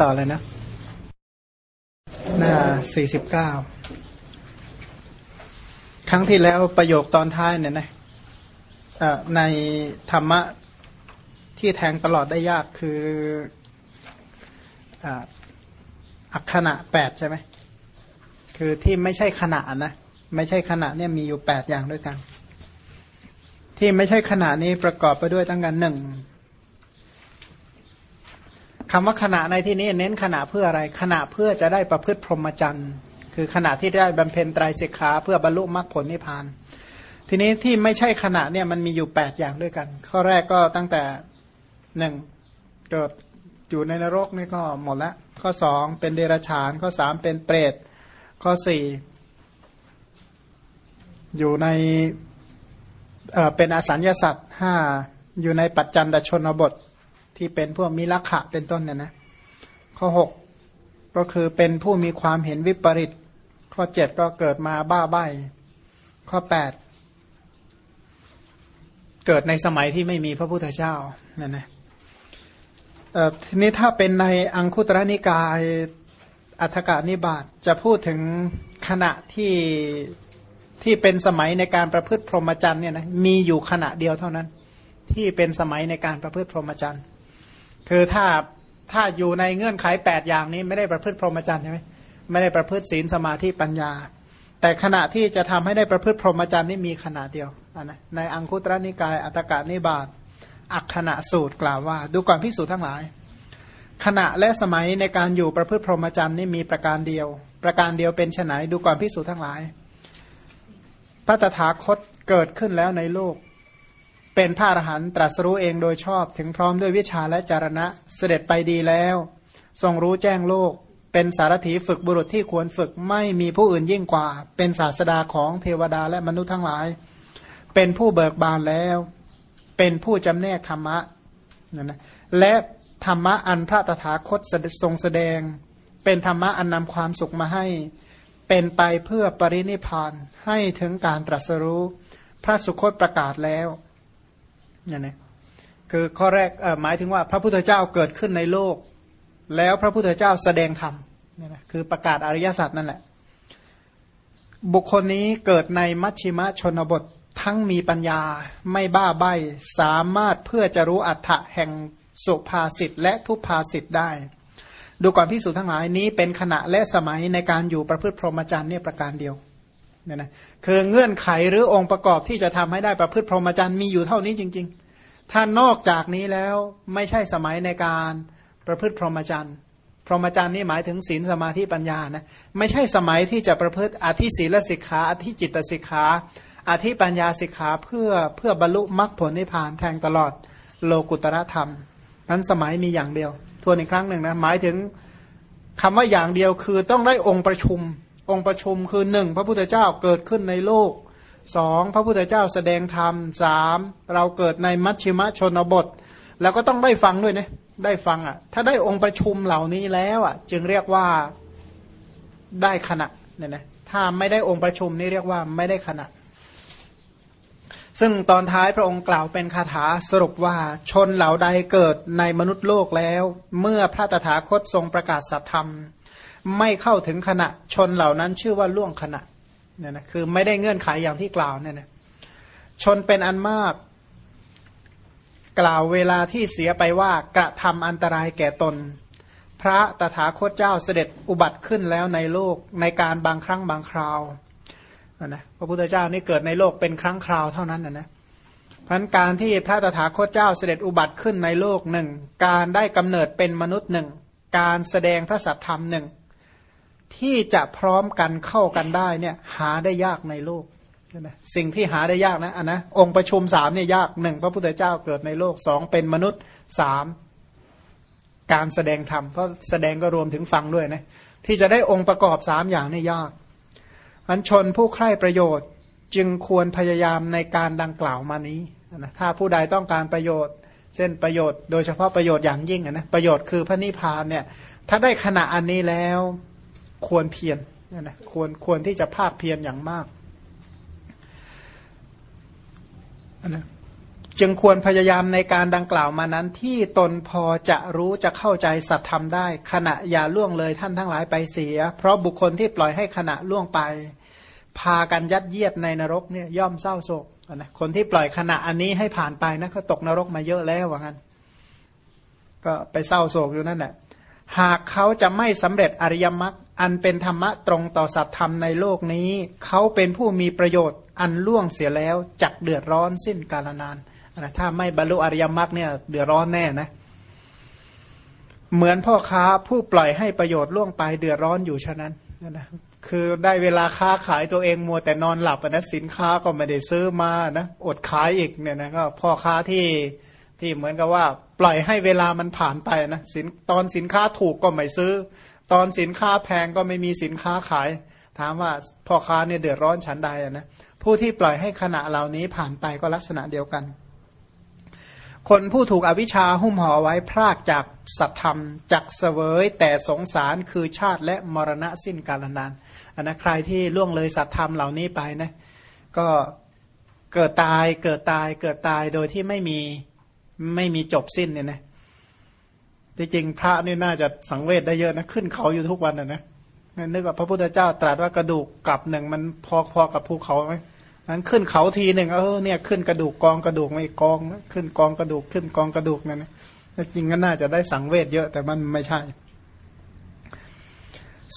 ต่อเลยนะ หน้าสี่สิบเก้าครั้งที่แล้วประโยคตอนท้ายเนี่ยนะในธรรมะที่แทงตลอดได้ยากคืออักขณะแปดใช่ไหม คือที่ไม่ใช่ขณะนะ ไม่ใช่ขณะเนี่ยมีอยู่แปดอย่างด้วยกัน ที่ไม่ใช่ขณะนี้ประกอบไปด้วยตั้งกันหนึ่ง คำว่าขณะในที่นี้เน้นขณะเพื่ออะไรขณะเพื่อจะได้ประพฤติพรหมจรรย์คือขณะที่ได้บำเพ็ญไตรสิกขาเพื่อบรรลุมรรคผลนิพพาน ทีนี้ที่ไม่ใช่ขณะเนี่ยมันมีอยู่แปดอย่างด้วยกัน ข้อแรกก็ตั้งแต่หนึ่งเกิดอยู่ในนรกนี่ก็หมดละข้อสองเป็นเดรัจฉาน ข้อสามเป็นเปรตข้อสี่อยู่ในเอ่อเป็นอสัญญาสัตว์ห้าอยู่ในปัจจันตชนบท ที่เป็นพวกมิลักขะเป็นต้นเนี่ยนะ ข้อหกก็คือเป็นผู้มีความเห็นวิปริต ข้อเจ็ดก็เกิดมาบ้าใบข้อแปดเกิดในสมัยที่ไม่มีพระพุทธเจ้านั่นนะเออทีนี้ถ้าเป็นในอังคุตรนิกายอัฏฐกานิบาตจะพูดถึงขณะที่ที่เป็นสมัยในการประพฤติพรหมจรรย์เนี่ยนะมีอยู่ขณะเดียวเท่านั้น ที่เป็นสมัยในการประพฤติพรหมจรรย์ คือถ้าถ้าอยู่ในเงื่อนไขแปดอย่างนี้ไม่ได้ประพฤติพรหมจรรย์ใช่ไหมไม่ได้ประพฤติศีลสมาธิปัญญา แต่ขณะที่จะทำให้ได้ประพฤติพรหมจรรย์นี่มีขณะเดียวนะในอังคุตรนิกายอัตกานิบาตอักขณะสูตรกล่าวว่า ดูก่อนพิสูจน์ทั้งหลาย ขณะและสมัยในการอยู่ประพฤติพรหมจรรย์นี่มีประการเดียว ประการเดียวเป็นไฉนดูก่อนพิสูจน์ทั้งหลายพระตถาคตเกิดขึ้นแล้วในโลก เป็นพระอรหันต์ตรัสรู้เองโดยชอบถึงพร้อมด้วยวิชาและจารณะเสด็จไปดีแล้ว ทรงรู้แจ้งโลก เป็นสารถีฝึกบุรุษที่ควรฝึกไม่มีผู้อื่นยิ่งกว่า เป็นศาสดาของเทวดาและมนุษย์ทั้งหลาย เป็นผู้เบิกบานแล้ว เป็นผู้จำแนกธรรมะนั่นนะและธรรมะอันพระตถาคตทรงแสดง เป็นธรรมะอันนำความสุขมาให้ เป็นไปเพื่อปรินิพานให้ถึงการตรัสรู้ พระสุคตประกาศแล้ว เนี่ยนะคือข้อแรกหมายถึงว่าพระพุทธเจ้าเกิดขึ้นในโลก แล้วพระพุทธเจ้าแสดงธรรมเนี่ยนะคือประกาศอริยสัจนั่นแหละ บุคคลนี้เกิดในมัชชิมชนบททั้งมีปัญญาไม่บ้าใบาสามารถเพื่อจะรู้อัฏฐะแห่งสุภาษิตและทุพภาษิตได้ ดูก่อนพิสูจนทั้งหลายนี้เป็นขณะและสมัยในการอยู่ประพฤติพรหมจรรย์เนี่ยประการเดียว เนี่ยนะคือเงื่อนไขหรือองค์ประกอบที่จะทำให้ได้ประพฤติพรหมจรรย์มีอยู่เท่านี้จริง ๆ ถ้านอกจากนี้แล้วไม่ใช่สมัยในการประพฤติพรหมจรรย์พรหมจรรย์นี่หมายถึงศีลสมาธิปัญญานะไม่ใช่สมัยที่จะประพฤติอธิศีลสิกขาอธิจิตสิกขาอธิปัญญาสิกขาเพื่อเพื่อบรรลุมรรคผลนิพพานแทงตลอดโลกุตระธรรม นั้นสมัยมีอย่างเดียว ทวนอีกครั้งหนึ่งนะหมายถึงคำว่าอย่างเดียวคือต้องได้องค์ประชุม องค์ประชุมคือหนึ่งพระพุทธเจ้าเกิดขึ้นในโลกสองพระพุทธเจ้าแสดงธรรมสามเราเกิดในมัชชิมชนบท แล้วก็ต้องได้ฟังด้วยนะได้ฟังอะ ถ้าได้องค์ประชุมเหล่านี้แล้วอะ จึงเรียกว่าได้ขณะเนี่ยนะถ้าไม่ได้องค์ประชุมนี่เรียกว่าไม่ได้ขณะ ซึ่งตอนท้ายพระองค์กล่าวเป็นคาถาสรุปว่าชนเหล่าใดเกิดในมนุษย์โลกแล้ว เมื่อพระตถาคตทรงประกาศสัตธรรม ไม่เข้าถึงขณะชนเหล่านั้นชื่อว่าล่วงขณะเนี่ยนะคือไม่ได้เงื่อนไขอย่างที่กล่าวเนี่ยนะชนเป็นอันมาก กล่าวเวลาที่เสียไปว่ากระทำอันตรายแก่ตน พระตถาคตเจ้าเสด็จอุบัติขึ้นแล้วในโลกในการบางครั้งบางคราวนะพระพุทธเจ้านี่เกิดในโลกเป็นครั้งคราวเท่านั้นนะนะเพราะการที่พระตถาคตเจ้าเสด็จอุบัติขึ้นในโลกหนึ่งการได้กำเนิดเป็นมนุษย์หนึ่งการแสดงพระสัทธรรมหนึ่ง ที่จะพร้อมกันเข้ากันได้เนี่ยหาได้ยากในโลกสิ่งที่หาได้ยากนะอันนะองค์ประชุมสามเนี่ยยากหนึ่งพระพุทธเจ้าเกิดในโลกสองเป็นมนุษย์สามการแสดงธรรมเพราะแสดงก็รวมถึงฟังด้วยนะที่จะได้องค์ประกอบสามอย่างนี่ยากอันชนผู้ใคร่ประโยชน์จึงควรพยายามในการดังกล่าวมานี้นะถ้าผู้ใดต้องการประโยชน์ เช่นประโยชน์โดยเฉพาะประโยชน์อย่างยิ่งนะประโยชน์คือพระนิพพานเนี่ยถ้าได้ขณะอันนี้แล้ว ควรเพียรนะควรควรที่จะภาคเพียรอย่างมากนะจึงควรพยายามในการดังกล่าวมานั้น ที่ตนพอจะรู้จะเข้าใจสัตธรรมได้ ขณะอย่าล่วงเลยท่านทั้งหลายไปเสีย เพราะบุคคลที่ปล่อยให้ขณะล่วงไป พากันยัดเยียดในนรกเนี่ยย่อมเศร้าโศกนะคนที่ปล่อยขณะอันนี้ให้ผ่านไปนะเขาตกนรกมาเยอะแล้วว่างั้น ก็ไปเศร้าโศกอยู่นั่นแหละ หากเขาจะไม่สำเร็จอริยมรรคอันเป็นธรรมะตรงต่อสัตธรรมในโลกนี้ เขาเป็นผู้มีประโยชน์อันล่วงเสียแล้วจักเดือดร้อนสิ้นกาลนานนะถ้าไม่บรรลุอริยมรรคเนี่ยเดือดร้อนแน่นะ เหมือนพ่อค้าผู้ปล่อยให้ประโยชน์ล่วงไปเดือดร้อนอยู่ฉะนั้นนะคือได้เวลาค้าขายตัวเองมัวแต่นอนหลับนะสินค้าก็ไม่ได้ซื้อมานะอดขายอีกเนี่ยนะก็พ่อค้าที่ที่เหมือนกับว่า ปล่อยให้เวลามันผ่านไปนะสินตอนสินค้าถูกก็ไม่ซื้อ ตอนสินค้าแพงก็ไม่มีสินค้าขาย ถามว่าพ่อค้าเนี่ยเดือดร้อนฉันใดนะผู้ที่ปล่อยให้ขณะเหล่านี้ผ่านไปก็ลักษณะเดียวกัน คนผู้ถูกอวิชชาหุ้มห่อไว้พรากจากสัตธรรมจากเสวยแต่สงสารคือชาติและมรณะสิ้นกาลนานอันนะใครที่ล่วงเลยสัตธรรมเหล่านี้ไปนะก็เกิดตายเกิดตายเกิดตายโดยที่ไม่มี ไม่มีจบสิ้นเนี่ยนะที่จริงพระนี่น่าจะสังเวชได้เยอะนะขึ้นเขาอยู่ทุกวันนะนะนึกว่าพระพุทธเจ้าตรัสว่ากระดูกกับหนึ่งมันพอพอกับภูเขาไหมนั้นขึ้นเขาทีหนึ่งเออเนี่ยขึ้นกระดูกกองกระดูกไม่กองขึ้นกองกระดูกขึ้นกองกระดูกนั่นนะจริงก็น่าจะได้สังเวชเยอะแต่มันไม่ใช่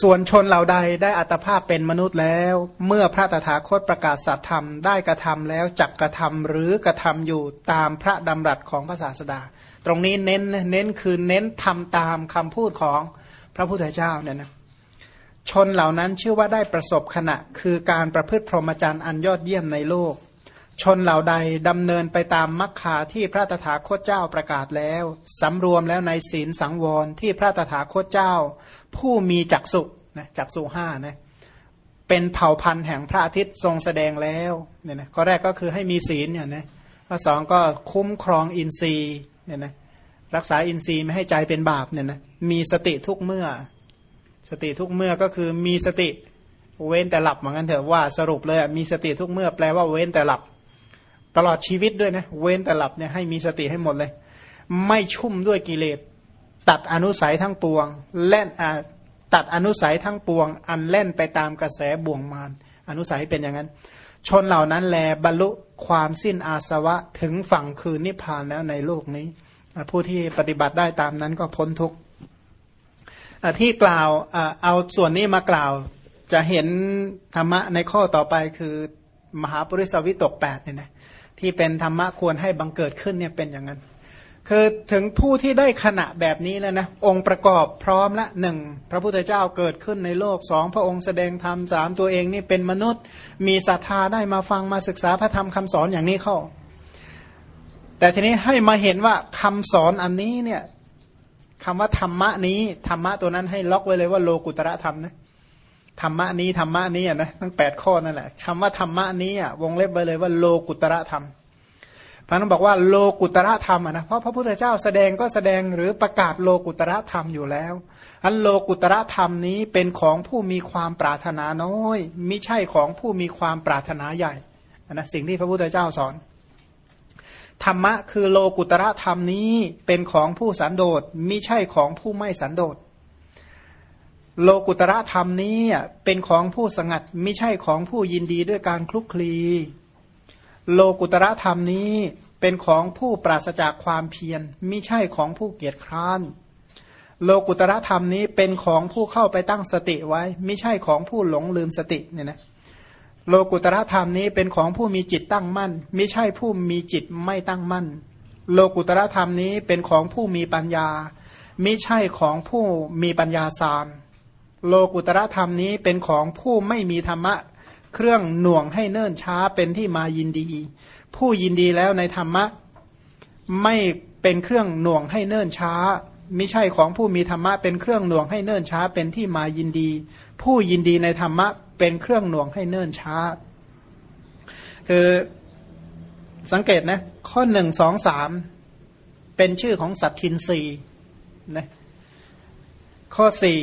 ส่วนชนเหล่าใดได้อัตภาพเป็นมนุษย์แล้ว เมื่อพระตถาคตประกาศสัตธรรมได้กระทำแล้วจักกระทำหรือกระทำอยู่ตามพระดำรัสของพระศาสดา ตรงนี้เน้นเน้นคือเน้นทำตามคำพูดของพระพุทธเจ้าเนี่ยนะชนเหล่านั้นชื่อว่าได้ประสบขณะ คือการประพฤติพรหมจรรย์อันยอดเยี่ยมในโลก ชนเหล่าใดดำเนินไปตามมรรคาที่พระตถาคตเจ้าประกาศแล้วสำรวมแล้วในศีลสังวรที่พระตถาคตเจ้า ผู้มีจักสุนะจักสุห้านะเป็นเผ่าพันธุ์แห่งพระอาทิตย์ทรงแสดงแล้วเนี่ยนะข้อแรกก็คือให้มีศีลเนี่ยนะข้อสองก็คุ้มครองอินทรีย์เนี่ยนะรักษาอินทรีย์ไม่ให้ใจเป็นบาปเนี่ยนะมีสติทุกเมื่อ สติทุกเมื่อก็คือมีสติเว้นแต่หลับเหมือนกันเถอะว่าสรุปเลยมีสติทุกเมื่อแปลว่าเว้นแต่หลับ ตลอดชีวิตด้วยนะเว้นแต่หลับเนี่ยให้มีสติให้หมดเลย ไม่ชุ่มด้วยกิเลสตัดอนุสัยทั้งปวงเล่นตัดอนุสัยทั้งปวง อันเล่นไปตามกระแสบ่วงมารอนุสัยเป็นอย่างนั้น ชนเหล่านั้นแลบรรลุความสิ้นอาสวะถึงฝั่งคืนนิพพานแล้วในโลกนี้ ผู้ที่ปฏิบัติได้ตามนั้นก็พ้นทุกข์ที่กล่าวเอาส่วนนี้มากล่าวจะเห็นธรรมะในข้อต่อไปคือมหาปริสวิตกแปดเนี่ยนะ ที่เป็นธรรมะควรให้บังเกิดขึ้นเนี่ยเป็นอย่างนั้น คือถึงผู้ที่ได้ขณะแบบนี้แล้วนะองค์ประกอบพร้อมละหนึ่งพระพุทธเจ้าเกิดขึ้นในโลกสองพระองค์แสดงธรรมสามตัวเองนี่เป็นมนุษย์ มีศรัทธาได้มาฟังมาศึกษาพระธรรมคำสอนอย่างนี้เข้า แต่ทีนี้ให้มาเห็นว่าคำสอนอันนี้เนี่ยคำว่าธรรมะนี้ธรรมะตัวนั้นให้ล็อกไว้เลยว่าโลกุตระธรรมนะ ธรรมะนี้ธรรมะนี้นะทั้งแปดข้อนั่นแหละคำว่าธรรมะนี้อะวงเล็บไว้เลยว่าโลกุตระธรรมพระนั้นบอกว่าโลกุตระธรรมนะเพราะพระพุทธเจ้าแสดงก็แสดงหรือประกาศโลกุตระธรรมอยู่แล้วอันโลกุตระธรรมนี้เป็นของผู้มีความปรารถนาน้อยม่ใช่ของผู้มีความปรารถนาใหญ่นะสิ่งที่พระพุทธเจ้าสอนธรรมะคือโลกุตระธรรมนี้เป็นของผู้สันโดษมิใช่ของผู้ไม่สันโดษ โลกุตระธรรมนี้เป็นของผู้สงัดไม่ใช่ของผู้ยินดีด้วยการคลุกคลี โลกุตระธรรมนี้เป็นของผู้ปราศจากความเพียรไม่ใช่ของผู้เกียจคร้าน โลกุตระธรรมนี้เป็นของผู้เข้าไปตั้งสติไว้ ไม่ใช่ของผู้หลงลืมสติเนี่ยนะโลกุตระธรรมนี้เป็นของผู้มีจิตตั้งมั่น ไม่ใช่ผู้มีจิตไม่ตั้งมั่น โลกุตระธรรมนี้เป็นของผู้มีปัญญา ไม่ใช่ของผู้มีปัญญาสาม โลกุตระธรรมนี้เป็นของผู้ไม่มีธรรมะ เครื่องหน่วงให้เนิ่นช้าเป็นที่มายินดี ผู้ยินดีแล้วในธรรมะ ไม่เป็นเครื่องหน่วงให้เนิ่นช้าไม่ใช่ของผู้มีธรรมะเป็นเครื่องหน่วงให้เนิ่นช้าเป็นที่มายินดี ผู้ยินดีในธรรมะเป็นเครื่องหน่วงให้เนิ่นช้า คือสังเกตนะ ข้อหนึ่งสองสามเป็นชื่อของสัตทินรีนะข้อสี่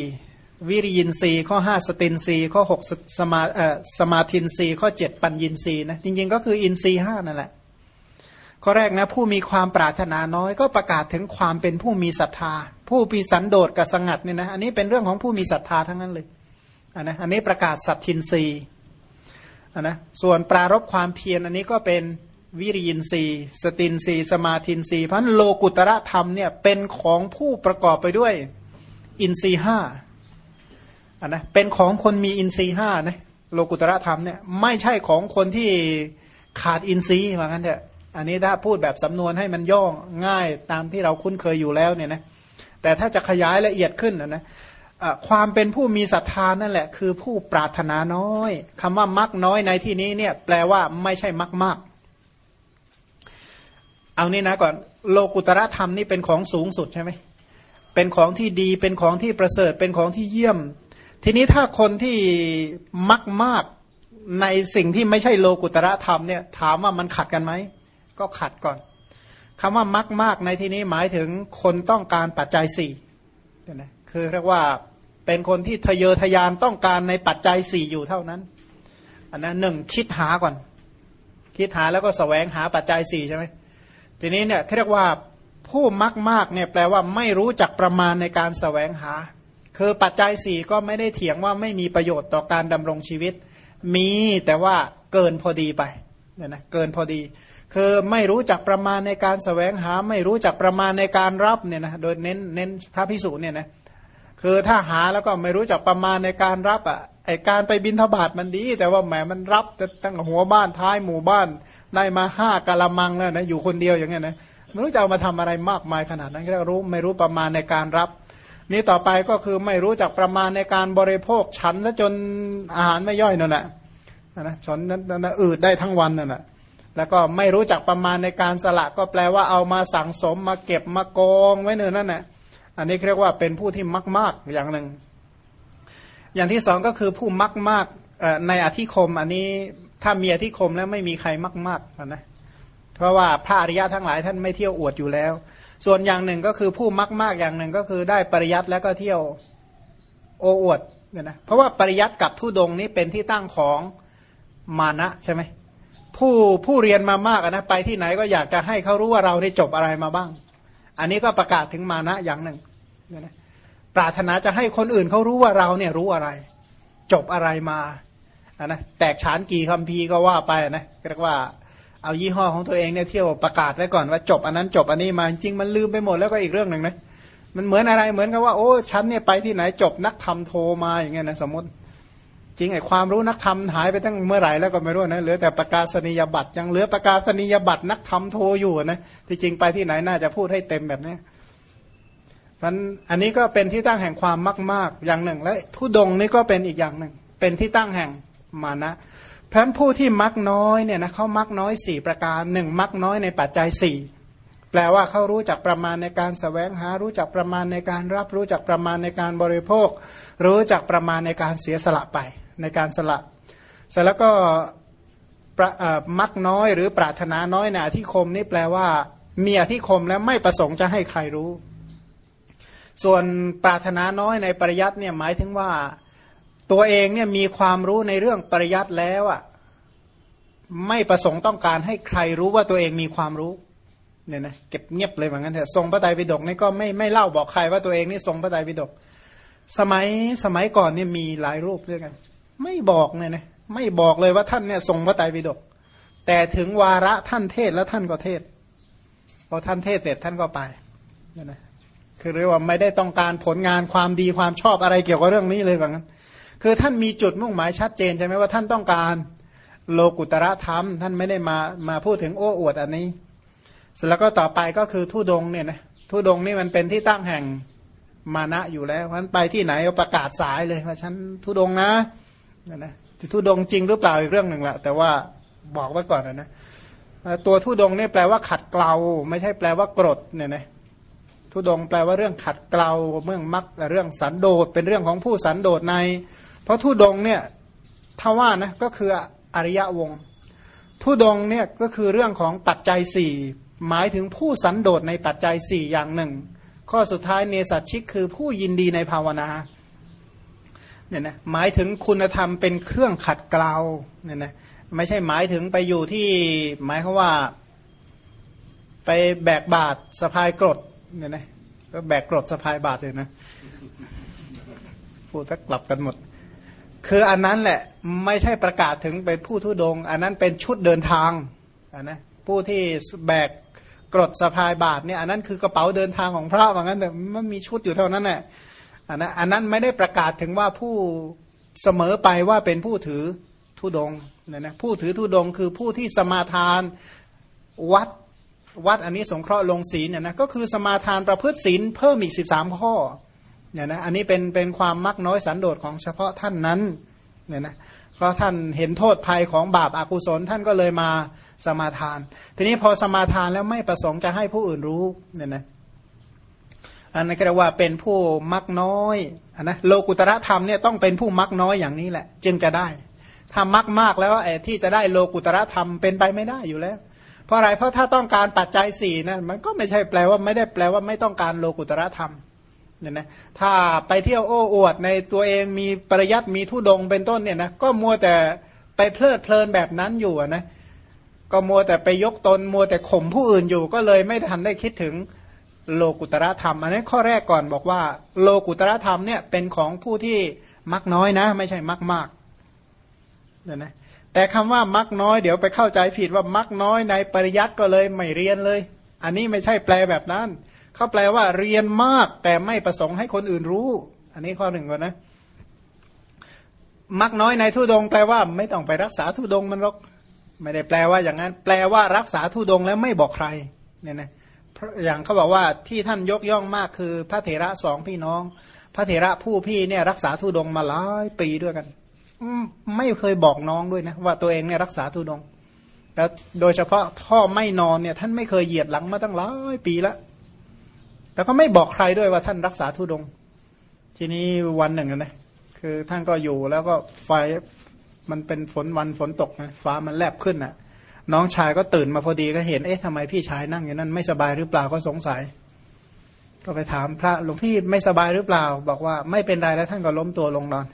วิริยินรีข้อห้าสตินรีข้อหกสมาเอ่อสมาทินรีข้อเจ็ดปัญญินรีนะจริงๆ ก็คืออินรีห้านั่นแหละ ข้อแรกนะผู้มีความปรารถนาน้อยก็ประกาศถึงความเป็นผู้มีศรัทธา ผู้ปีสันโดษกับสงัดเนี่ยนะอันนี้เป็นเรื่องของผู้มีศรัทธาทั้งนั้นเลยอันนะอันนี้ประกาศสัตทินรีอันนะส่วนปรารบความเพียรอันนี้ก็เป็นวิริยินทรีสตินทรีสมาธินทรีเพราะโลกุตระธรรมเนี่ยเป็นของผู้ประกอบไปด้วยอินทรีห้า อันนะเป็นของคนมีอินทรีห้านะโลกุตระธรรมเนี่ยไม่ใช่ของคนที่ขาดอินทรีย์เหมือนกันเถอะอันนี้ถ้าพูดแบบสำนวนให้มันย่องง่ายตามที่เราคุ้นเคยอยู่แล้วเนี่ยนะแต่ถ้าจะขยายละเอียดขึ้นนะนะความเป็นผู้มีศรัทธานั่นแหละ คือผู้ปรารถนาน้อยคำว่ามักน้อยในที่นี้เนี่ยแปลว่าไม่ใช่มักมากเอานี่นะก่อนโลกุตระธรรมนี่เป็นของสูงสุดใช่ไหมเป็นของที่ดีเป็นของที่ประเสริฐเป็นของที่เยี่ยม ทีนี้ถ้าคนที่มักมากในสิ่งที่ไม่ใช่โลกุตระธรรมเนี่ยถามว่ามันขัดกันไหม ก็ขัดก่อนคำว่ามักมากในที่นี้หมายถึงคนต้องการปัจจัยสี่นะคือเรียกว่าเป็นคนที่ทะเยอทะยานต้องการในปัจจัยสี่อยู่เท่านั้น อันนั้นหนึ่งคิดหาก่อน คิดหาแล้วก็สแสวงหาปัจจัยสี่ใช่ไหมทีนี้เนี่ยเรียกว่าผู้มักมากเนี่ยแปลว่าไม่รู้จักประมาณในการสแสวงหา คือปัจจัยสี่ก็ไม่ได้เถียงว่าไม่มีประโยชน์ต่อการดำรงชีวิต มีแต่ว่าเกินพอดีไปเนี่ยนะเกินพอดี คือไม่รู้จักประมาณในการสแสวงหา ไม่รู้จักประมาณในการรับเนี่ยนะโดยเน้นเน้นพระพิสุเนี่ยนะคือถ้าหาแล้วก็ไม่รู้จักประมาณในการรับอะไอการไปบินทบาทมันดี แต่ว่าแหมมันรับตั้งหัวบ้านท้ายหมู่บ้านได้มาห้ากะละมังแล้วนะอยู่คนเดียวอย่างเงี้ยนะไม่รู้จะเอามาทำอะไรมากมายขนาดนั้นก็รู้ไม่รู้ประมาณในการรับ นี่ต่อไปก็คือไม่รู้จักประมาณในการบริโภคฉันซะจนอาหารไม่ย่อยนั่นแหละนะฉันนั้นอืดได้ทั้งวันนั่นแหละแล้วก็ไม่รู้จักประมาณในการสละก็แปลว่าเอามาสั่งสมมาเก็บมากองไว้เนื้อนั่นแหละอันนี้เรียกว่าเป็นผู้ที่มักมากอย่างหนึ่ง อย่างที่สองก็คือผู้มักมากในอธิคม อันนี้ถ้ามีอธิคมแล้วไม่มีใครมักมากนะเพราะว่าพระอริยะทั้งหลายท่านไม่เที่ยวอวดอยู่แล้ว ส่วนอย่างหนึ่งก็คือผู้มักมากอย่างหนึ่งก็คือได้ปริยัติแล้วก็เที่ยวโอ้อวดเนี่ยนะเพราะว่าปริยัติกับทุดงนี้เป็นที่ตั้งของมานะใช่ไหมผู้ผู้เรียนมามากนะไปที่ไหนก็อยากจะให้เขารู้ว่าเราได้จบอะไรมาบ้าง อันนี้ก็ประกาศถึงมานะอย่างหนึ่งเนี่ยนะปรารถนาจะให้คนอื่นเขารู้ว่าเราเนี่ยรู้อะไร จบอะไรมาอันนะแตกฉานกี่คำพีก็ว่าไปนะเรียกว่า เอายี่ห้อของตัวเองเนี่ยเที่ยวประกาศไว้ก่อนว่าจบอันนั้นจบอันนี้มาจริงมันลืมไปหมดแล้วก็อีกเรื่องหนึ่งนะมันเหมือนอะไรเหมือนกับว่าโอ้ฉันเนี่ยไปที่ไหนจบนักธรรมโทมาอย่างเงี้ยนะสมมติ จริงไอ้ความรู้นักธรรมหายไปตั้งเมื่อไหร่แล้วก็ไม่รู้นะเหลือแต่ประกาศนียบัตรยังเหลือประกาศนียบัตรนักธรรมโทอยู่นะที่จริงไปที่ไหนน่าจะพูดให้เต็มแบบนี้พันอันนี้ก็เป็นที่ตั้งแห่งความมากมากอย่างหนึ่ง และทุดงนี่ก็เป็นอีกอย่างหนึ่ง เป็นที่ตั้งแห่งมานะ ราะผู้ที่มักน้อยเนี่ยนะเขามักน้อยสี่ประการหนึ่งมักน้อยในปัจจัยสี่แปลว่าเขารู้จักประมาณในการสแสวงหา รู้จักประมาณในการรับรู้จักประมาณในการบริโภค รู้จักประมาณในการเสียสละไปในการสละเสร็จแล้วก็มักน้อยหรือปรารถนาน้อยในอธิคมนี่แปลว่ามีอธิคมแล้วไม่ประสงค์จะให้ใครรู้ ส่วนปรารถนาน้อยในปริยัติเนี่ยหมายถึงว่า ตัวเองเนี่ยมีความรู้ในเรื่องปริยัติแล้วอะไม่ประสงค์ต้องการให้ใครรู้ว่าตัวเองมีความรู้เนี่ยนะเก็บเงียบเลยเหมือนกันเถอะทรงพระไตรปิฎกนี่ก็ไม่ไม่เล่าบอกใครว่าตัวเองนี่ทรงพระไตรปิฎกสมัยสมัยก่อนเนี่ยมีหลายรูปด้วยกัน ไม่บอกเลยนะไม่บอกเลยว่าท่านเนี่ยทรงพระไตรปิฎกแต่ถึงวาระท่านเทศแล้วท่านก็เทศพอท่านเทศเสร็จท่านก็ไปเนี่ยนะคือเรียกว่าไม่ได้ต้องการผลงานความดีความชอบอะไรเกี่ยวกับเรื่องนี้เลยแบบนั้น คือท่านมีจุดมุ่งหมายชัดเจนใช่ไหมว่าท่านต้องการโลกุตระธรรม ท่านไม่ได้มามาพูดถึงโอ้อวดอันนี้เสร็จแล้วก็ต่อไปก็คือทุดงเนี่ยนะทุดงนี่มันเป็นที่ตั้งแห่งมานะอยู่แล้วเพราะฉะนั้นไปที่ไหนก็ประกาศสายเลยว่าฉันทุดงนะนะนะทุดงจริงหรือเปล่าอีกเรื่องหนึ่งละแต่ว่าบอกไว้ก่อนนะตัวทุดงนี่แปลว่าขัดเกลาไม่ใช่แปลว่ากรดเนี่ยนะทุดงแปลว่าเรื่องขัดเกลาเรื่องมักเรื่องสันโดษเป็นเรื่องของผู้สันโดษใน เพราะทุดงเนี่ยถ้าว่านะก็คืออริยวงทุดงเนี่ยก็คือเรื่องของปัจจัยสี่หมายถึงผู้สันโดษในปัจจัยสี่อย่างหนึ่ง ข้อสุดท้ายเนสัตชิกคือผู้ยินดีในภาวนาเนี่ยนะหมายถึงคุณธรรมเป็นเครื่องขัดเกลาเนี่ยนะไม่ใช่หมายถึงไปอยู่ที่หมายคือว่า ไปแบกบาทสะพายกรดเนี่ยนะก็แบกกรดสะพายบาทเลยนะพูดถ้ากลับกันหมด คืออันนั้นแหละไม่ใช่ประกาศถึงเป็นผู้ทุดง อันนั้นเป็นชุดเดินทางอันนะผู้ที่แบกกรดสะพายบาทเนี่ยอันนั้นคือกระเป๋าเดินทางของพระว่างั้นแต่มันมีชุดอยู่เท่านั้นแหละอันนั้นอันนั้นไม่ได้ประกาศถึงว่าผู้เสมอไปว่าเป็นผู้ถือทุดงนี่ยนะผู้ถือทุดงคือผู้ที่สมาทานวัดวัดอันนี้สงเคราะห์ลงศีลเนี่ยนะก็คือสมาทานประพฤติศีลเพิ่มอีกสิบสามข้อ เนี่ยนะอันนี้เป็นเป็นความมักน้อยสันโดษของเฉพาะท่านนั้นเนี่ยนะก็ท่านเห็นโทษภัยของบาปอากุศลท่านก็เลยมาสมาทาน ทีนี้พอสมาทานแล้วไม่ประสงค์จะให้ผู้อื่นรู้เนี่ยนะอันนั้นก็เรียกว่าเป็นผู้มักน้อยอนนะโลกุตระธรรมเนี่ยต้องเป็นผู้มักน้อยอย่างนี้แหละ จึงจะได้ถ้ามักมากแล้วไอ้ที่จะได้โลกุตระธรรมเป็นไปไม่ได้อยู่แล้ว เพราะอะไรเพราะถ้าต้องการปัจจัยสี่นะมันก็ไม่ใช่แปลว่าไม่ได้แปลว่าไม่ต้องการโลกุตระธรรม เนี่ยนะถ้าไปเที่ยวโอ้อวดในตัวเองมีปริยัติมีทุดงเป็นต้นเนี่ยนะก็มัวแต่ไปเพลิดเพลินแบบนั้นอยู่นะก็มัวแต่ไปยกตนมัวแต่ข่มผู้อื่นอยู่ ก็เลยไม่ทันได้คิดถึงโลกุตระธรรม อันนี้ข้อแรกก่อนบอกว่า โลกุตระธรรมเนี่ยเป็นของผู้ที่มักน้อยนะ ไม่ใช่มักมากเนี่ยนะแต่คำว่ามักน้อยเดี๋ยวไปเข้าใจผิดว่ามักน้อยในปริยัติก็เลยไม่เรียนเลย อันนี้ไม่ใช่แปลแบบนั้น เขาแปลว่าเรียนมากแต่ไม่ประสงค์ให้คนอื่นรู้ อันนี้ข้อหนึ่งก่อนนะ มักน้อยในทุดง แปลว่า ไม่ต้องไปรักษาทุดงมันหรอกไม่ได้แปลว่าอย่างนั้น แปลว่ารักษาทุดงแล้วไม่บอกใครเนี่ยนะอย่างเขาบอกว่าที่ท่านยกย่องมากคือ พระเถระสองพี่น้อง พระเถระผู้พี่เนี่ย รักษาทุดงมาหลายปีด้วยกันไม่เคยบอกน้องด้วยนะ ว่าตัวเองเนี่ยรักษาทุดงแล้วโดยเฉพาะท่อไม่นอนเนี่ย ท่านไม่เคยเหยียดหลังมาตั้งหลายปีแล้ว แล้วก็ไม่บอกใครด้วยว่าท่านรักษาทุดง ทีนี้วันหนึ่งนะคือท่านก็อยู่แล้วก็ไฟมันเป็นฝนวันฝนตกนะฟ้ามันแลบขึ้นนะ่ะ น้องชายก็ตื่นมาพอดีก็เห็นเอ๊ะทำไมพี่ชายนั่งอย่างนั้นไม่สบายหรือเปล่าก็สงสัย ก็ไปถามพระหลวงพี่ไม่สบายหรือเปล่า บอกว่าไม่เป็นไรแล้วท่านก็ล้มตัวลงนอน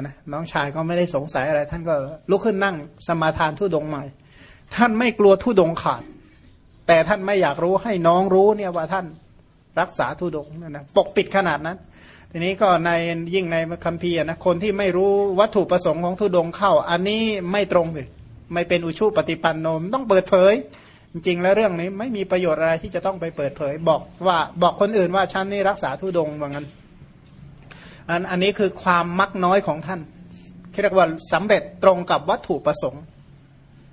นะน้องชายก็ไม่ได้สงสัยอะไร ท่านก็ลุกขึ้นนั่งสมาทานทุดงใหม่ ท่านไม่กลัวทุดงขาด แต่ท่านไม่อยากรู้ให้น้องรู้เนี่ยว่าท่าน รักษาทุดงนะนะปกปิดขนาดนั้น ทีนี้ก็ในยิ่งในคัมภีร์นะคนที่ไม่รู้วัตถุประสงค์ของทุดงเข้า อันนี้ไม่ตรงเลยไม่เป็นอุชุปฏิปันโนมต้องเปิดเผย จริงๆแล้วเรื่องนี้ไม่มีประโยชน์อะไรที่จะต้องไปเปิดเผย บอกว่าบอกคนอื่นว่าฉันนี่รักษาทุดงว่างั้นอันอันนี้คือความมักน้อยของท่านเรียกว่าสำเร็จตรงกับวัตถุประสงค์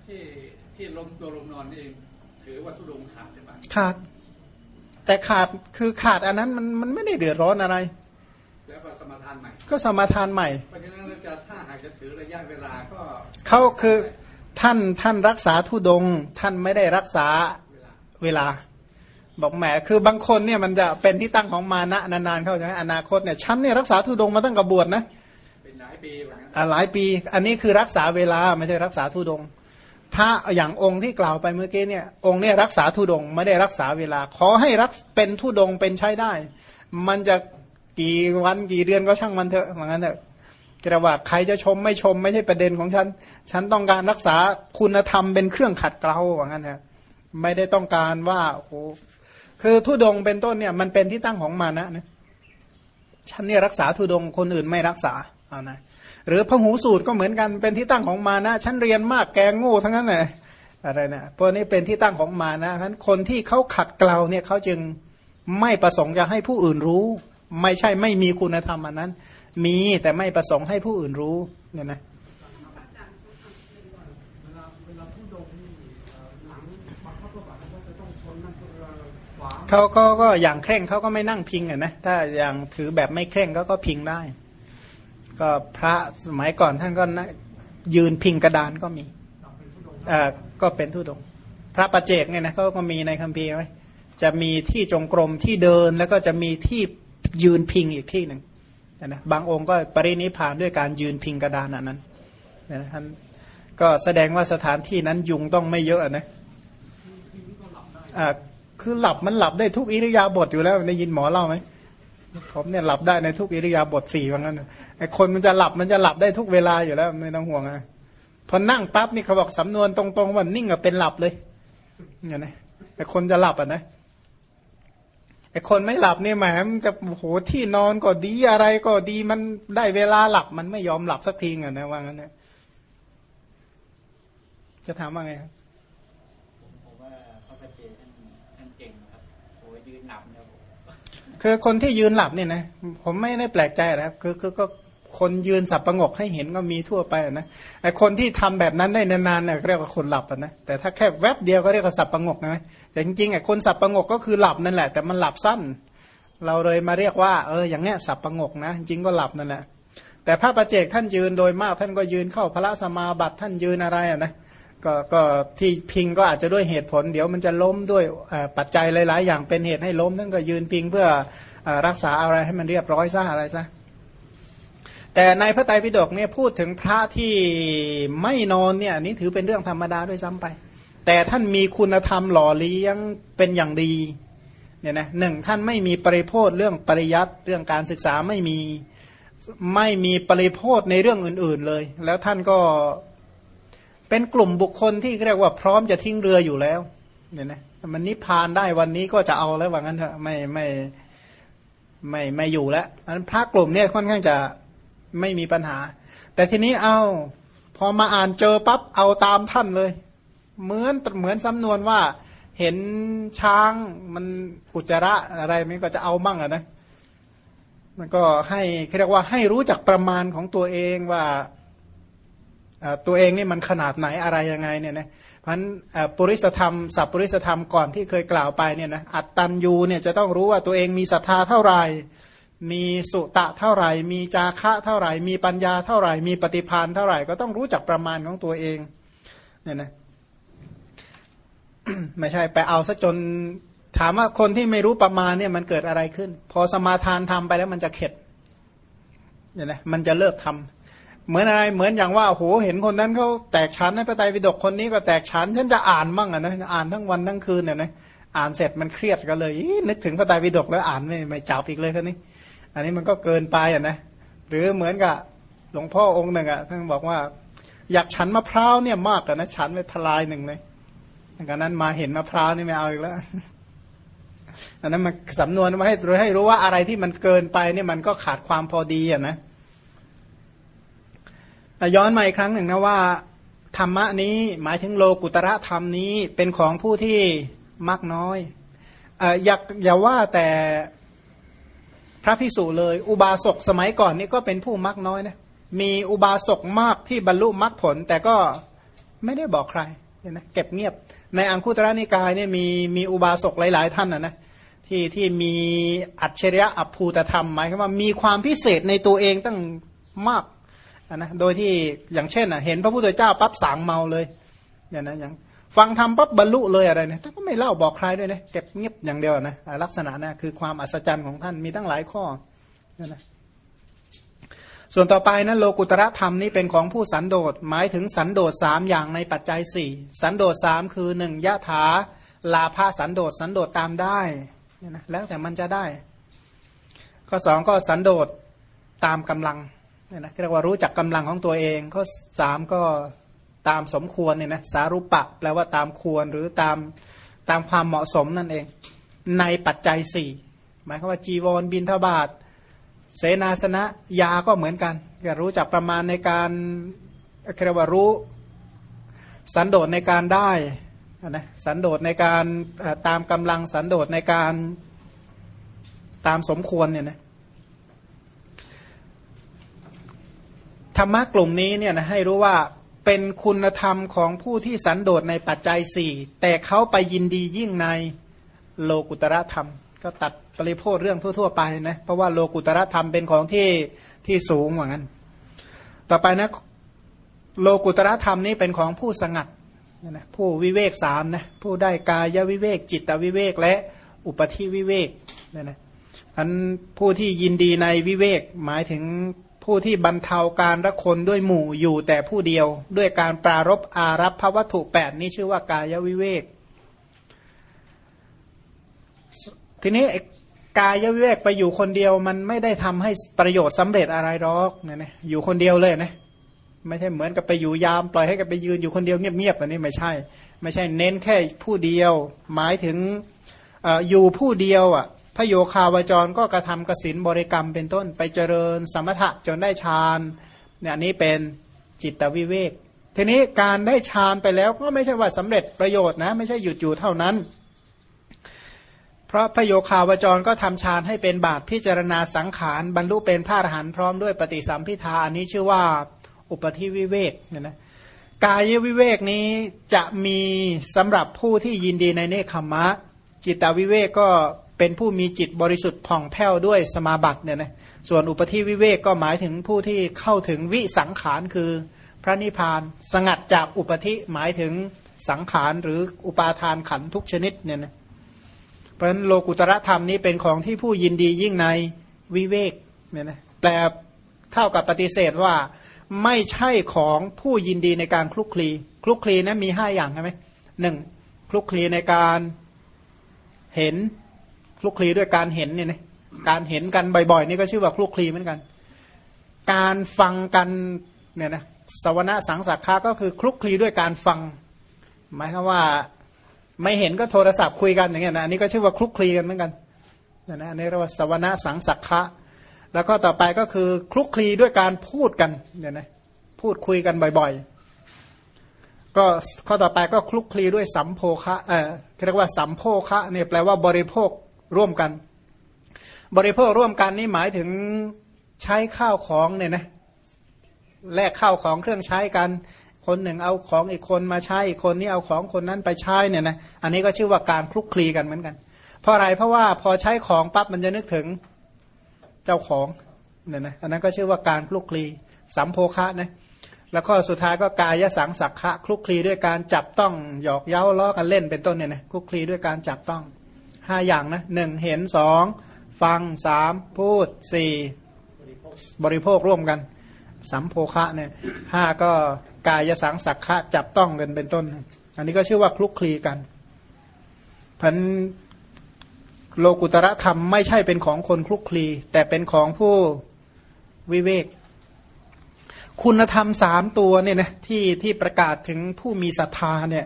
ที่ที่ล้มตัวลงนอนเองถือว่าทุดงขาดใช่ไหมขาด แต่ขาดคือขาดอันนั้นมันมันไม่ได้เดือดร้อนอะไรแล้วก็สมาทานใหม่ ก็สมาทานใหม่เพราะฉะนั้นเราจะถ้าหากจะถือระยะเวลาก็เขาคือท่านท่านรักษาทุดง ท่านไม่ได้รักษาเวลา บอกแหมคือบางคนเนี่ยมันจะเป็นที่ตั้งของมานะนานๆเข้าใจอนาคตเนี่ยฉันเนี่ยรักษาทุดงมาตั้งกับบวชนะเป็นหลายปีหลายปี อันนี้คือรักษาเวลาไม่ใช่รักษาทุดง พระอย่างองค์ที่กล่าวไปเมื่อกี้เนี่ยองค์เนี่ยรักษาทุดงไม่ได้รักษาเวลา ขอให้รักเป็นทุดงเป็นใช้ได้ มันจะกี่วันกี่เดือนก็ช่างมันเถอะเหมือนกันเถอะกระว่าใครจะชมไม่ชมไม่ใช่ประเด็นของฉัน ฉันต้องการรักษาคุณธรรมเป็นเครื่องขัดเกลาเหมือนกันเถอะไม่ได้ต้องการว่าโอ้คือทุดงเป็นต้นเนี่ยมันเป็นที่ตั้งของมานะนะฉันเนี่ยรักษาทุดงคนอื่นไม่รักษาเอานะ หรือพหูสูตรก็เหมือนกันเป็นที่ตั้งของมานะชั้นเรียนมากแกงโง่ทั้งนั้นเลยอะไรเนะพวกนี้เป็นที่ตั้งของมานะนั้นคนที่เขาขัดเกลาเนี่ยเขาจึงไม่ประสงค์จะให้ผู้อื่นรู้ ไม่ใช่ไม่มีคุณธรรมอันนั้น มีแต่ไม่ประสงค์ให้ผู้อื่นรู้เนี่ยนะเขาก็ก็อย่างเคร่งเขาก็ไม่นั่งพิงอะนะถ้าอย่างถือแบบไม่เคร่งเขาก็พิงได้ ก็พระสมัยก่อนท่านก็ยืนพิงกระดานก็มีอ่าก็เป็นทุดง พระประเจกเนี่ยนะก็ก็มีในคัมภีร์ไว้จะมีที่จงกรมที่เดินแล้วก็จะมีที่ยืนพิงอีกที่หนึ่งนะบางองค์ก็ปรินิพานด้วยการยืนพิงกระดานอันนั้นนะท่านก็แสดงว่าสถานที่นั้นยุงต้องไม่เยอะนะอ่าคือหลับมันหลับได้ทุกอิริยาบถอยู่แล้วได้ยินหมอเล่าไหม ผมเนี่ยหลับได้ในทุกอิริยาบถสี่ว่างั้นไอ้คนมันจะหลับมันจะหลับได้ทุกเวลาอยู่แล้ว ไม่ต้องห่วงอะพอนั่งปั๊บนี่เขาบอกสำนวนตรงๆว่านิ่งกับเป็นหลับเลยเงี้ยนะไอ้คนจะหลับอะนะไอ้คนไม่หลับเนี่ยแหมมันจะโอ้โหที่นอนก็ดีอะไรก็ดีมันได้เวลาหลับมันไม่ยอมหลับสักทีอะนะว่างั้นนะจะถามว่าไงครับ ผมว่าพระปฏิเจท่านท่านเก่งนะครับโอ้ยยืนหนับเนี่ยผม คือคนที่ยืนหลับเนี่ยนะผมไม่ได้แปลกใจนะครับคือคือก็คนยืนสับประงกให้เห็นก็มีทั่วไปอะนะไอคนที่ทำแบบนั้นได้นานๆเนี่ยเรียกว่าคนหลับนะแต่ถ้าแค่แวบเดียวก็เรียกว่าสับประงกนะแต่จริงๆไอคนสับประงกก็คือหลับนั่นแหละ แต่มันหลับสั้น เราเลยมาเรียกว่าเอออย่างเงี้ยสับประงกนะจริงก็หลับนั่นแหละแต่พระประเจกท่านยืนโดยมากท่านก็ยืนเข้าพระสมาบัติท่านยืนอะไรอะนะ ก็ก็ที่พิงก็อาจจะด้วยเหตุผล เดี๋ยวมันจะล้มด้วยปัจจัยหลาย ๆ อย่างเป็นเหตุให้ล้มท่านก็ยืนพิงเพื่ออรักษาอะไรให้มันเรียบร้อยซะอะไรซะแต่ในพระไตรปิฎกเนี่ยพูดถึงพระที่ไม่นอนเนี่ยนี้ถือเป็นเรื่องธรรมดาด้วยซ้ำไป แต่ท่านมีคุณธรรมหล่อเลี้ยงเป็นอย่างดีเนี่ยนะหนึ่งท่านไม่มีปริโพธเรื่องปริยัติเรื่องการศึกษาไม่มีไม่มีปริโพธในเรื่องอื่น ๆเลย แล้วท่านก็ เป็นกลุ่มบุคคลที่เรียกว่าพร้อมจะทิ้งเรืออยู่แล้วเนี่ยนะมันนิพพานได้วันนี้ก็จะเอาแล้วว่างั้นเถอะไม่ไม่ไม่ไม่อยู่แล้วอันพระกลุ่มเนี่ยค่อนข้างจะไม่มีปัญหา แต่ทีนี้เอาพอมาอ่านเจอปั๊บเอาตามท่านเลย เหมือนเหมือนสำนวนว่า เห็นช้างมันอุจจาระอะไรมันก็จะเอามั่งอะนะมันก็ให้เรียกว่าให้รู้จักประมาณของตัวเองว่า ตัวเองนี่มันขนาดไหนอะไรยังไงเนี่ยนะเพราะฉะนั้นปุริสธรรมสัพปุริสธรรมก่อนที่เคยกล่าวไปเนี่ยนะอัตตันยูเนี่ยจะต้องรู้ว่าตัวเองมีศรัทธาเท่าไหร่ มีสุตะเท่าไหร่ มีจาคะเท่าไหร่ มีปัญญาเท่าไหร่ มีปฏิพานเท่าไหร่ก็ต้องรู้จักประมาณของตัวเองเนี่ยนะไม่ใช่ไปเอาซะจนถามว่าคนที่ไม่รู้ประมาณเนี่ยมันเกิดอะไรขึ้น พอสมาทานทำไปแล้วมันจะเข็ดเนี่ยนะมันจะเลิกทำ เหมือนอะไรเหมือนอย่างว่าโอ้โหเห็นคนนั้นเขาแตกชั้นในพระไตรปิฎกคนนี้ก็แตกชั้นฉันจะอ่านมั่งอะนะอ่านทั้งวันทั้งคืนเนี่ยนะอ่านเสร็จมันเครียดก็เลยนึกถึงพระไตรปิฎกแล้วอ่านไม่ไม่จับอีกเลยคนนี้ อันนี้มันก็เกินไปอะนะหรือเหมือนกับหลวงพ่อองค์หนึ่งอะท่านบอกว่า อยากฉันมะพร้าวเนี่ยมากอะนะฉันไปทลายหนึ่งเลยดังนั้นมาเห็นมะพร้าวนี่ไม่เอาอีกแล้วอันนั้นมันสำนวนมาให้รู้ให้รู้ว่าอะไรที่มันเกินไปเนี่ยมันก็ขาดความพอดีอะนะ ย้อนมาอีกครั้งหนึ่งนะว่า ธรรมะนี้หมายถึงโลกุตระธรรมนี้เป็นของผู้ที่มักน้อยอ่ออยากอย่าว่าแต่พระพิสุเลย อุบาสกสมัยก่อนนี่ก็เป็นผู้มักน้อยนะมีอุบาสกมากที่บรรลุมรรคผล แต่ก็ไม่ได้บอกใครเนี่ยนะเก็บเงียบ ในอังคุตระนิกายเนี่ยมีมีอุบาสกหลาย ๆ ท่านนะนะที่ที่มีอัจฉริยะอัภูตธรรมหมายความว่ามีความพิเศษในตัวเองตั้งมาก นะโดยที่อย่างเช่นอะเห็นพระพุทธเจ้าปั๊บสางเมาเลยเนี่ยนะอย่างฟังธรรมปั๊บบรรลุเลยอะไรเนี่ยท่านก็ไม่เล่าบอกใครด้วยนะเก็บเงียบอย่างเดียวนะลักษณะนะคือความอัศจรรย์ของท่านมีตั้งหลายข้อเนี่ยนะส่วนต่อไปนะโลกุตระธรรมนี้เป็นของผู้สันโดษหมายถึงสันโดษสามอย่างในปัจจัยสี่สันโดษสามคือหนึ่งยะถาลาภาสันโดษสันโดษตามได้เนี่ยนะแล้วแต่มันจะได้ ข้อสองก็สันโดษตามกำลัง เนี่ยนะเรียกว่ารู้จักกำลังของตัวเองข้อสามก็ตามสมควรเนี่ยนะสารุปะแปลว่าตามควรหรือตามตามความเหมาะสมนั่นเอง ในปัจจัยสี่หมายความว่าจีวรบินทบาทเสนาสนะยาก็เหมือนกันก็รู้จักประมาณในการเรียกว่ารู้สันโดษในการได้นะสันโดษในการตามกำลังสันโดษในการตามสมควรเนี่ยนะ ธรรมะกลุ่มนี้เนี่ยนะให้รู้ว่าเป็นคุณธรรมของผู้ที่สันโดษในปัจจัยสี่แต่เขาไปยินดียิ่งในโลกุตระธรรม ก็ตัดปริโพธเรื่องทั่ว ๆ ไปนะเพราะว่าโลกุตระธรรมเป็นของที่ที่สูงเหมือนกันต่อไปนะโลกุตระธรรมนี้เป็นของผู้สงัดนะผู้วิเวกสามนะผู้ได้กายวิเวกจิตวิเวกและอุปธิวิเวกเนี่ยนะอันผู้ที่ยินดีในวิเวกหมายถึง ผู้ที่บรรเทาการรักคนด้วยหมู่อยู่แต่ผู้เดียว ด้วยการปรารบอารับพระวัตถุแปดนี้ชื่อว่ากายวิเวก ทีนี้กายวิเวกไปอยู่คนเดียวมันไม่ได้ทำให้ประโยชน์สำเร็จอะไรหรอกเนี่ยนะอยู่คนเดียวเลยนะไม่ใช่เหมือนกับไปอยู่ยามปล่อยให้กับไปยืนอยู่คนเดียวเงียบๆอันนี้ไม่ใช่ ไม่ใช่เน้นแค่ผู้เดียว หมายถึงออยู่ผู้เดียวอะ ระโยคาวจรก็กระทำกสินบริกรรมเป็นต้นไปเจริญสมถะจนได้ฌานเนี่ยอันนี้เป็นจิตวิเวก ทีนี้การได้ฌานไปแล้วก็ไม่ใช่ว่าสำเร็จประโยชน์นะ ไม่ใช่หยุดอยู่เท่านั้น เพราะพระโยคาวจรก็ทำฌานให้เป็นบาตพิจารณาสังขารบรรลุเป็นพระอรหันต์พร้อมด้วยปฏิสัมพิทาอันนี้ชื่อว่าอุปธิวิเวกเนี่ยนะกายวิเวกนี้จะมีสำหรับผู้ที่ยินดีในเนคขมะ จิตวิเวกก็ เป็นผู้มีจิตบริสุทธิ์ผ่องแผ้วด้วยสมาบัติเนี่ยนะส่วนอุปธิวิเวกก็หมายถึงผู้ที่เข้าถึงวิสังขารคือพระนิพพานสงัดจากอุปธิหมายถึงสังขารหรืออุปาทานขันธ์ทุกชนิดเนี่ยนะเพราะฉะนั้นโลกุตระธรรมนี้เป็นของที่ผู้ยินดียิ่งในวิเวกเนี่ยนะแปลเท่ากับปฏิเสธว่าไม่ใช่ของผู้ยินดีในการคลุกคลี คลุกคลีนะมีห้าอย่างใช่ไหมหนึ่งคลุกคลีในการเห็น คลุกคลีด้วยการเห็นเนี่ยนะการเห็นกันบ่อยๆนี่ก็ชื่อว่าคลุกคลีเหมือนกัน การฟังกันเนี่ยนะสวนาสังสักขาก็คือคลุกคลีด้วยการฟัง หมายความว่าไม่เห็นก็โทรศัพท์คุยกันอย่างเงี้ยนะอันนี้ก็ชื่อว่าคลุกคลีกันเหมือนกันนะนะอันนี้เรียกว่าสวนาสังสักขาแล้วก็ต่อไปก็คือคลุกคลีด้วยการพูดกันเนี่ยนะพูดคุยกันบ่อยๆ ก็ข้อต่อไปก็คลุกคลีด้วยสัมโพคะเออเรียกว่าสัมโพคะเนี่ยแปลว่าบริโภค ร่วมกัน บริโภคร่วมกันนี่หมายถึงใช้ข้าวของเนี่ยนะแลกข้าวของเครื่องใช้กัน คนหนึ่งเอาของอีกคนมาใช้อีกคนนี้เอาของคนนั้นไปใช้เนี่ยนะอันนี้ก็ชื่อว่าการคลุกคลีกันเหมือนกัน เพราะอะไรเพราะว่าพอใช้ของปั๊บมันจะนึกถึงเจ้าของเนี่ยนะอันนั้นก็ชื่อว่าการคลุกคลีสัมโพคะนะแล้วก็สุดท้ายก็กายสังสักขะคลุกคลีด้วยการจับต้องหยอกเย้าล้อกันเล่นเป็นต้นเนี่ยนะคลุกคลีด้วยการจับต้อง ห้าอย่างนะหนึ่งเห็นสองฟังสามพูดสี่บริโภคร่วมกัน สัมโพคะเนี่ยห้าก็กายสังสักขะจับต้องกันเป็นต้น อันนี้ก็ชื่อว่าคลุกคลีกันพันโลกุตระธรรมไม่ใช่เป็นของคนคลุกคลี แต่เป็นของผู้วิเวก คุณธรรมสามตัวเนี่ยนะที่ที่ประกาศถึงผู้มีศรัทธาเนี่ย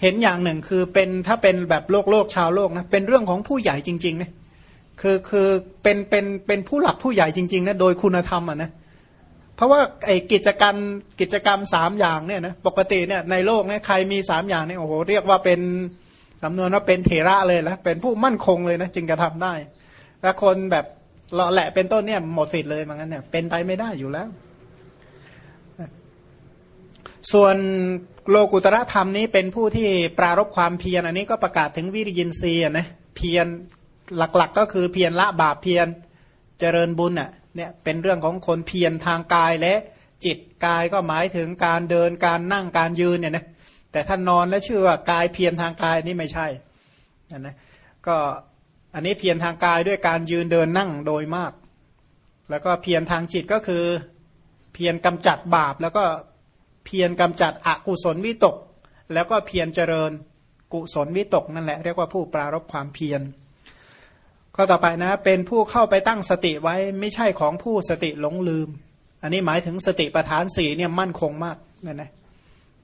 เห็นอย่างหนึ่งคือเป็นถ้าเป็นแบบโลกโลกชาวโลกนะเป็นเรื่องของผู้ใหญ่จริงๆนะคือคือเป็นเป็นเป็นผู้หลักผู้ใหญ่จริงๆนะโดยคุณธรรมอะนะเพราะว่าไอ้กิจกรรมกิจกรรมสามอย่างเนี่ยนะปกติเนี่ยในโลกเนี่ยใครมีสามอย่างเนี่ยโอ้โหเรียกว่าเป็นสำนวนว่าเป็นเถระเลยแล้วเป็นผู้มั่นคงเลยนะจึงจะทำได้แล้วคนแบบเลาะแหละเป็นต้นเนี่ยหมดสิทธิ์เลยเหมือนกันเนี่ยเป็นไปไม่ได้อยู่แล้ว ส่วน โลกุตระธรรมนี้เป็นผู้ที่ปรารบความเพียรอันนี้ก็ประกาศถึงวิริยินทรีย์นะเพียรหลักๆก็คือเพียรละบาปเพียรเจริญบุญอะเนี่ยเป็นเรื่องของคนเพียรทางกายและจิตกายก็หมายถึงการเดินการนั่งการยืนเนี่ยนะแต่ท่านนอนแล้วชื่อว่ากายเพียรทางกายนี่ไม่ใช่นะก็อันนี้เพียรทางกายด้วยการยืนเดินนั่งโดยมาก แล้วก็เพียรทางจิตก็คือเพียรกำจัดบาปแล้วก็ เพียรกำจัดอกุศลวิตก แล้วก็เพียรเจริญกุศลวิตกนั่นแหละเรียกว่าผู้ปรารบความเพียรข้อต่อไปนะเป็นผู้เข้าไปตั้งสติไว้ไม่ใช่ของผู้สติหลงลืม อันนี้หมายถึงสติประธานสี่เนี่ยมั่นคงมากนั่นนะ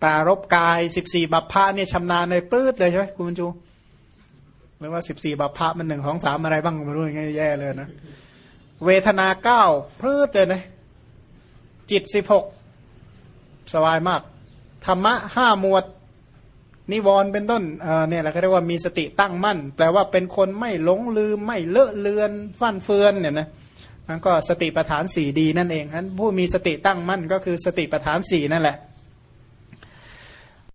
ปรารบกายสิบสี่บัพพะเนี่ยชำนาญในปื้ดเลยใช่ไหมคุณจูหรือว่าสิบสี่บัพพะมันหนึ่งของสามอะไรบ้างไม่รู้ยังไงแย่เลยนะ เวทนาเก้าพืดเลยนะจิตสิบหก สบายมาก ธรรมะห้าหมวด นิวรณ์เป็นต้นเนี่ยแหละเขาเรียกว่ามีสติตั้งมั่น แปลว่าเป็นคนไม่หลงลืม ไม่เลอะเลือนฟั่นเฟือนเนี่ยนะนั่นก็สติปัฏฐานสี่ดีนั่นเองนั้นผู้มีสติตั้งมั่นก็คือสติปัฏฐานสี่นั่นแหละ